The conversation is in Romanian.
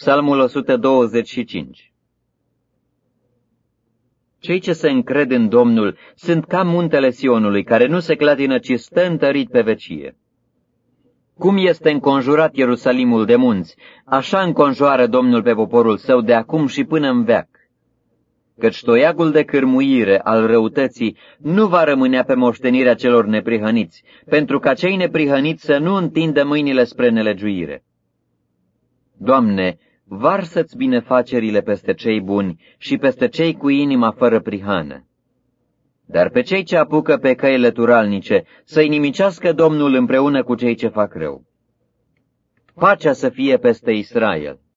Psalmul 125 Cei ce se încred în Domnul sunt ca muntele Sionului, care nu se clatină, ci stă întărit pe vecie. Cum este înconjurat Ierusalimul de munți, așa înconjoară Domnul pe poporul său de acum și până în veac. Căci toiagul de cârmuire al răutății nu va rămânea pe moștenirea celor neprihăniți, pentru ca cei neprihăniți să nu întindă mâinile spre nelegiuire. Doamne, varsă-ți binefacerile peste cei buni și peste cei cu inima fără prihană. Dar pe cei ce apucă pe căile turalnice să-i nimicească Domnul împreună cu cei ce fac rău. Pacea să fie peste Israel.